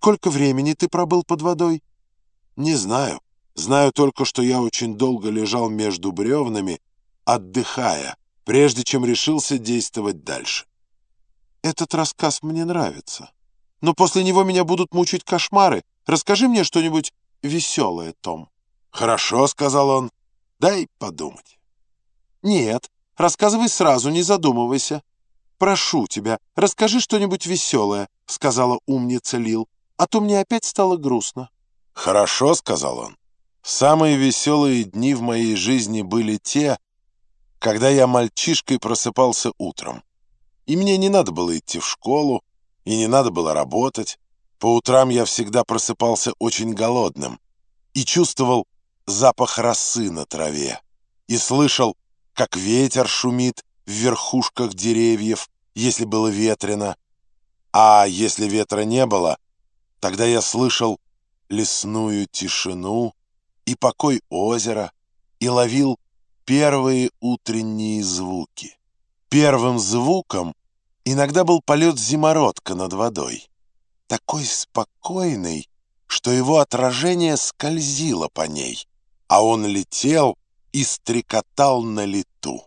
Сколько времени ты пробыл под водой? Не знаю. Знаю только, что я очень долго лежал между бревнами, отдыхая, прежде чем решился действовать дальше. Этот рассказ мне нравится. Но после него меня будут мучить кошмары. Расскажи мне что-нибудь веселое, Том. Хорошо, сказал он. Дай подумать. Нет, рассказывай сразу, не задумывайся. Прошу тебя, расскажи что-нибудь веселое, сказала умница Лил, а то мне опять стало грустно. Хорошо, сказал он. Самые веселые дни в моей жизни были те, когда я мальчишкой просыпался утром. И мне не надо было идти в школу, и не надо было работать. По утрам я всегда просыпался очень голодным и чувствовал запах росы на траве, и слышал, как ветер шумит в верхушках деревьев, если было ветрено, а если ветра не было, тогда я слышал лесную тишину и покой озера и ловил первые утренние звуки. Первым звуком иногда был полет зимородка над водой, такой спокойный, что его отражение скользило по ней, а он летел и стрекотал на лету.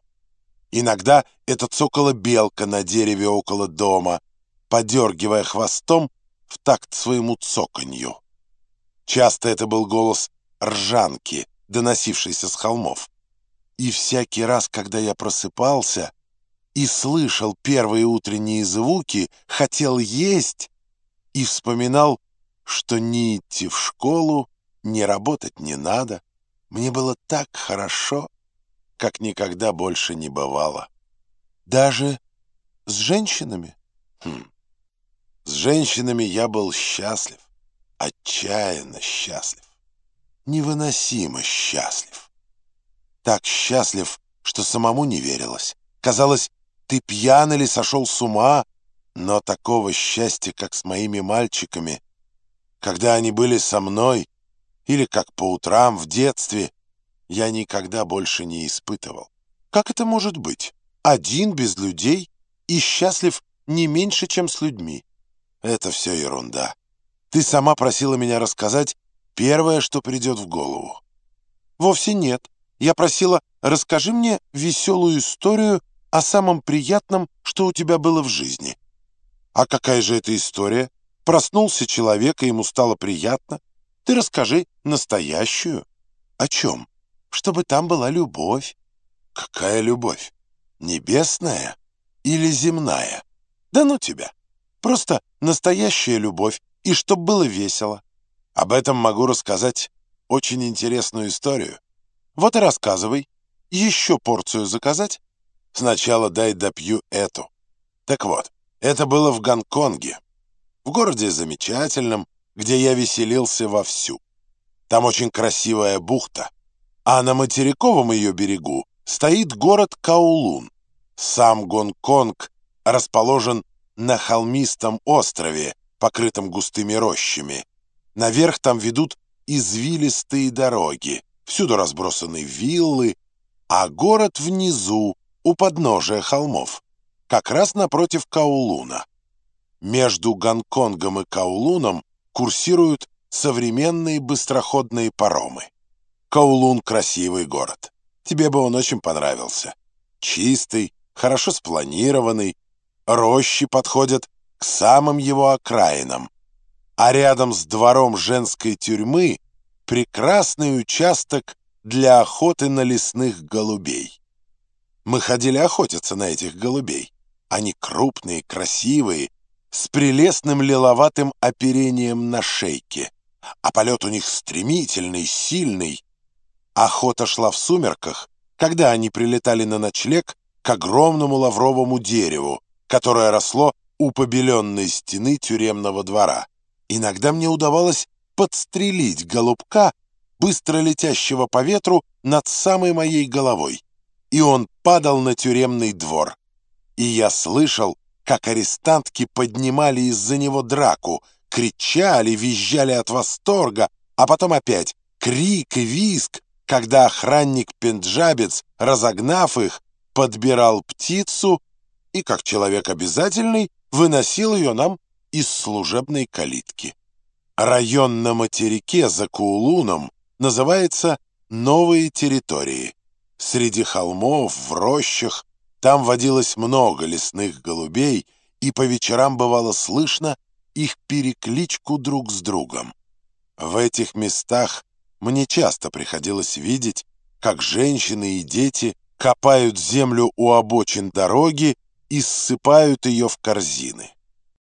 Иногда это цокала белка на дереве около дома, подергивая хвостом в такт своему цоканью. Часто это был голос ржанки, доносившийся с холмов. И всякий раз, когда я просыпался и слышал первые утренние звуки, хотел есть и вспоминал, что ни идти в школу, ни работать не надо. Мне было так хорошо, как никогда больше не бывало. Даже с женщинами? Хм. С женщинами я был счастлив, отчаянно счастлив, невыносимо счастлив. Так счастлив, что самому не верилось. Казалось, ты пьян или сошел с ума, но такого счастья, как с моими мальчиками, когда они были со мной, или как по утрам в детстве, я никогда больше не испытывал. Как это может быть? Один без людей и счастлив не меньше, чем с людьми. Это все ерунда. Ты сама просила меня рассказать первое, что придет в голову. Вовсе нет. Я просила, расскажи мне веселую историю о самом приятном, что у тебя было в жизни. А какая же это история? Проснулся человек, и ему стало приятно. Ты расскажи настоящую. О чем? чтобы там была любовь. Какая любовь? Небесная или земная? Да ну тебя. Просто настоящая любовь, и чтоб было весело. Об этом могу рассказать очень интересную историю. Вот и рассказывай. Еще порцию заказать? Сначала дай допью эту. Так вот, это было в Гонконге. В городе замечательном, где я веселился вовсю. Там очень красивая бухта — а на материковом ее берегу стоит город Каулун. Сам Гонконг расположен на холмистом острове, покрытом густыми рощами. Наверх там ведут извилистые дороги, всюду разбросаны виллы, а город внизу, у подножия холмов, как раз напротив Каулуна. Между Гонконгом и Каулуном курсируют современные быстроходные паромы. Каулун — красивый город. Тебе бы он очень понравился. Чистый, хорошо спланированный, рощи подходят к самым его окраинам, а рядом с двором женской тюрьмы прекрасный участок для охоты на лесных голубей. Мы ходили охотиться на этих голубей. Они крупные, красивые, с прелестным лиловатым оперением на шейке, а полет у них стремительный, сильный, Охота шла в сумерках, когда они прилетали на ночлег к огромному лавровому дереву, которое росло у побеленной стены тюремного двора. Иногда мне удавалось подстрелить голубка, быстро летящего по ветру над самой моей головой, и он падал на тюремный двор. И я слышал, как арестантки поднимали из-за него драку, кричали, визжали от восторга, а потом опять крик и визг, когда охранник-пенджабец, разогнав их, подбирал птицу и, как человек обязательный, выносил ее нам из служебной калитки. Район на материке за Куулуном называется «Новые территории». Среди холмов, в рощах, там водилось много лесных голубей, и по вечерам бывало слышно их перекличку друг с другом. В этих местах мне часто приходилось видеть, как женщины и дети копают землю у обочин дороги и ссыпают ее в корзины.